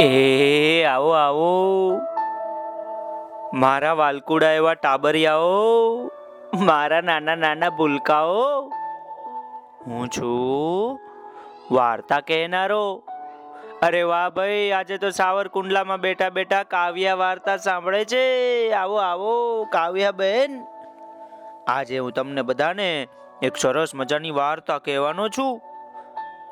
એ, આવો આવો. મારા વાલકુડા એવા ટાબરિયાઓ, મારા નાના નાના ભૂલકાઓ. હું છું વાર્તા કહેનારો. અરે વાહ ભાઈ, આજે તો સાવરકુંડલામાં બેઠા બેઠા કાવ્યા વાર્તા સાંભળે છે. આવો આવો, કાવ્યા બેન. આજે હું તમને બધાને એક સરસ મજાની વાર્તા કહેવાનો છું.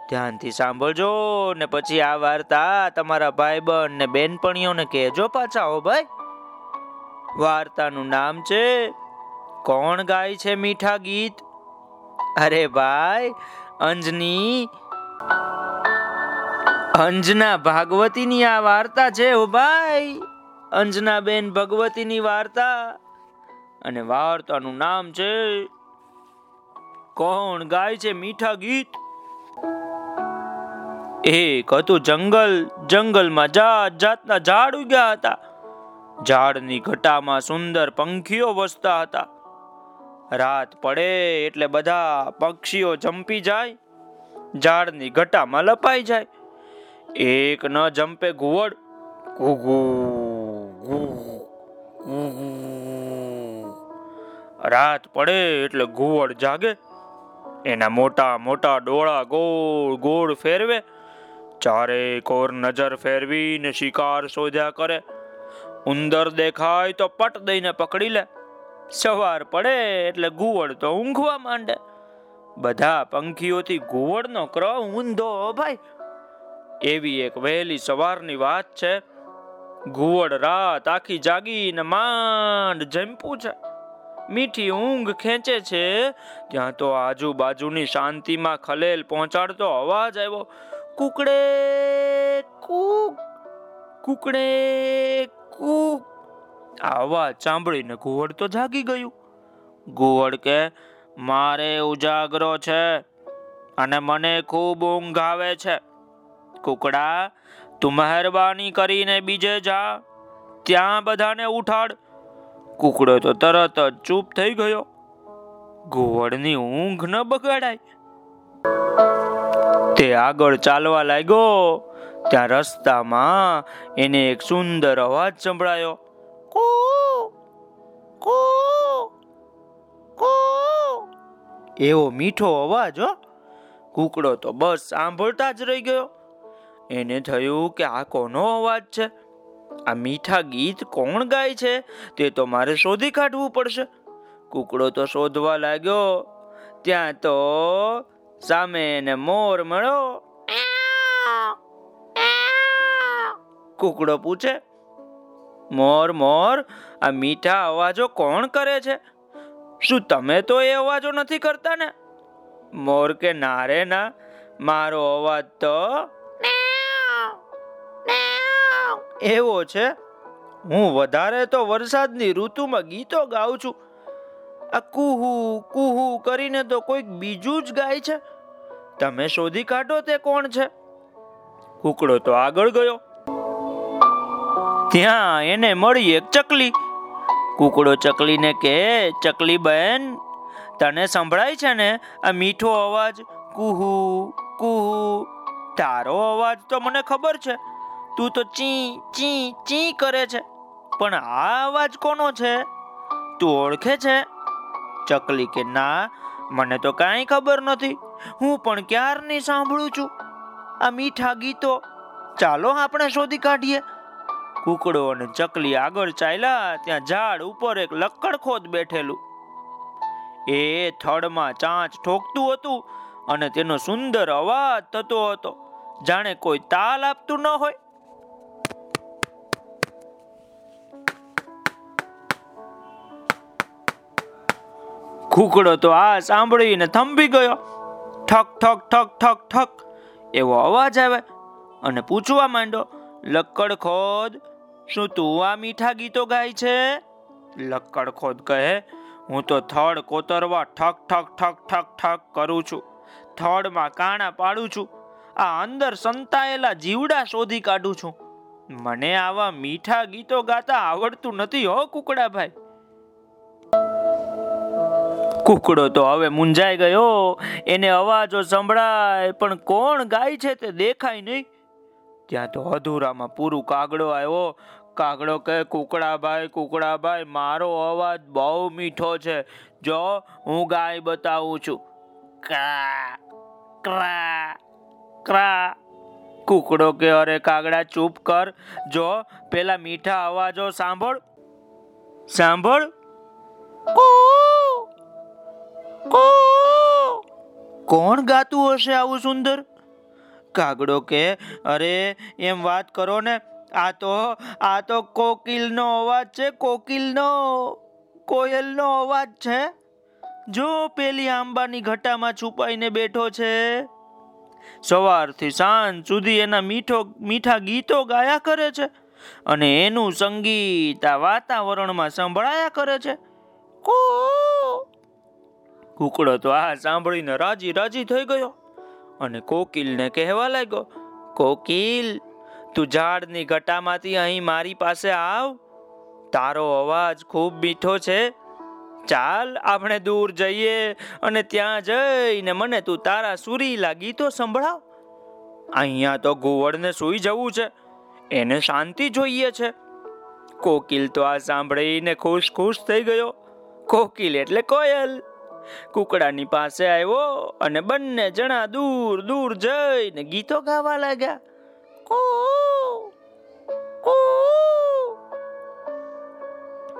ધ્યાનથી સાંભળજો ને પછી આ વાર્તા તમારા ભાઈ બહેન ને બેનપણીઓને કહેજો પાછા, હો ભાઈ. વાર્તાનું નામ છે, કોણ ગાય છે મીઠા ગીત? અરે ભાઈ, અંજની. અંજના ભાગવતીની આ વાર્તા છે, હો ભાઈ. અંજના બેન ભગવતીની વાર્તા. અને વાર્તાનું નામ છે, કોણ ગાય છે મીઠા ગીત? એક હતું જંગલ, જંગલમાં જાત જાતના ઝાડ ઉગ્યા હતા. ઝાડની ઘટામાં સુંદર પંખીઓ વસતા હતા. રાત પડે એટલે બધા પક્ષીઓ જંપી જાય, ઝાડની ઘટામાં લપાઈ જાય. એક ન જંપે ઘુવડ રાત પડે એટલે ઘુવડ જાગે. એના મોટા મોટા ડોળા ગોળ ગોળ ફેરવે. ચારે કોર નજર ફેરવીને શિકાર શોધ્યા કરે. ઉંદર દેખાય તો પટ દઈને પકડી લે. સવાર પડે એટલે ગુવડ તો ઊંઘવા માંડે. બધા પંખીઓથી ગુવડનો ક્રમ ઊંધો ભાઈ. એવી એક વહેલી સવારની વાત છે. ગુવડ રાત આખી જાગીને માંડ જંપું છે. મીઠી ઊંઘ ખેંચે છે. ત્યાં તો આજુબાજુની શાંતિમાં ખલેલ પહોંચાડતો અવાજ આવ્યો. કુકડે કૂક કુકડે કૂક. આ સાંભળીને ઘુવડ તો જાગી ગયું. ઘુવડ કે, મારે ઉજાગરો છે અને મને ખૂબ ઊંઘ આવે છે. કુકડા, તું મહેરબાની કરીને બીજે જા. ત્યાં બધાને ઉઠાડ. કુકડો તો તરત જ ચૂપ થઈ ગયો. ઘુવડની ઊંઘ ન બગાડાય. તે આગળ ચાલવા લાગ્યો. ત્યાં રસ્તામાં એને એક સુંદર અવાજ સંભળાયો. કો કો કો. એવો મીઠો અવાજ, હો. કુકડો તો બસ સાંભળતા જ રહી ગયો. એને થયું કે આ કોનો અવાજ છે? આ મીઠા ગીત કોણ ગાય છે? તે તો મારે શોધી કાઢવું પડશે. કુકડો તો શોધવા લાગ્યો. ત્યાં તો સામે એને મોર મળ્યો કુકડો પૂછે, મોર મોર, આ મીઠા અવાજો કોણ કરે છે? શું તમે તો એ અવાજો નથી કરતા ને? મોર કે, ના રે ના, મારો અવાજ તો એવો છે. હું વધારે તો વરસાદની ઋતુમાં ગીતો ગાઉં છું. આ કુહુ કુહુ કરીને તો કોઈક બીજું જ ગાય છે. તમે શોધી કાઢો તે કોણ છે? કુકડો તો આગળ ગયો. ત્યાં એને મળી એક ચકલી. કુકડો ચકલીને કે ચકલી બેન, તને સંભળાય છે ને આ મીઠો અવાજ? કુહુ કુહુ, તારો અવાજ તો મને ખબર છે. તું તો ચી ચી ચી કરે છે. પણ આ અવાજ કોનો છે? તું ઓળખે છે? ચકલી કે ના, મને તો કાંઈ ખબર નથી. હું પણ ક્યારની સાંભળું છું? આ મીઠા ગીતો. ચાલો આપણે શોધી કાઢીએ. કુકડો અને ચકલી આગળ ચાલ્યા, ત્યાં ઝાડ ઉપર એક લક્કડખોદ બેઠેલું. એ થડમાં ચાંચ ઠોકતું હતું અને તેનો સુંદર અવાજ થતો હતો. જાણે કોઈ તાલ આપતું ન હોય. કુકડો તો આ સાંભળીને થંભી ગયો. ઠક ઠક ઠક ઠક ઠક, એવો અવાજ આવે અને પૂછવા માંડો લક્કડ ખોદ, શું તું આ મીઠા ગીતો ગાય છે? લક્કડ ખોદ કહે, હું તો થડ કોતરવા ઠક ઠક ઠક ઠક ઠક કરું છું. થડમાં કાણા પાડું છું. આ અંદર સંતાયેલા જીવડા શોધી કાઢું છું. મને આવા મીઠા ગીતો ગાતા આવડતું નથી હો, કુકડાભાઈ. કુકડો તો હવે મુંજાઈ ગયો. એને અવાજો સંભળાય, પણ કોણ ગાય છે તે દેખાય નહીં. ત્યાં તો અધૂરામાં પૂરું કાગડો આવ્યો. કાગડો કે કુકડાભાઈ કુકડાભાઈ, મારો અવાજ બહુ મીઠો છે. જો, હું ગાય બતાવું છું. ક્રા ક્રા ક્રા. કુકડો કે, અરે કાગડા, ચૂપ કર. જો, પેલા મીઠા અવાજો સાંભળ. સાંભળ? કૂ. કોણ ગાતું હશે આવું સુંદર? કાગડો કે, અરે, એમ વાત કરો ને, આ તો આ તો કોકિલનો અવાજ છે, કોકિલનો, કોયલનો અવાજ છે. જો પેલી આંબાની ઘટામાં છુપાઈને બેઠો છે. સવારથી સાંજ સુધી એના મીઠો, મીઠા ગીતો ગાયા કરે છે અને એનું સંગીત આ વાતાવરણમાં સંભળાયા કરે છે. કૂ. કુકડો તો આ સાંભળીને રાજી રાજી થઈ ગયો અને કોકિલને કહેવા લાગ્યો, કોકિલ, તું ઝાડની ઘટામાંથી અહીં મારી પાસે આવ. તારો અવાજ ખૂબ મીઠો છે. ચાલ, આપણે દૂર જઈએ અને ત્યાં જઈને મને તું તારા સુરીલા ગીતો સંભળાવ. અહીંયા તો ઘુવડને સૂઈ જવું છે. એને શાંતિ જોઈએ છે. કોકિલ તો આ સાંભળીને ખુશ ખુશ થઈ ગયો. કોકિલ એટલે કોયલ. કુકડાની પાસે આવ્યો અને બંને જણા દૂર દૂર જઈને ગીતો ગાવા લાગ્યા.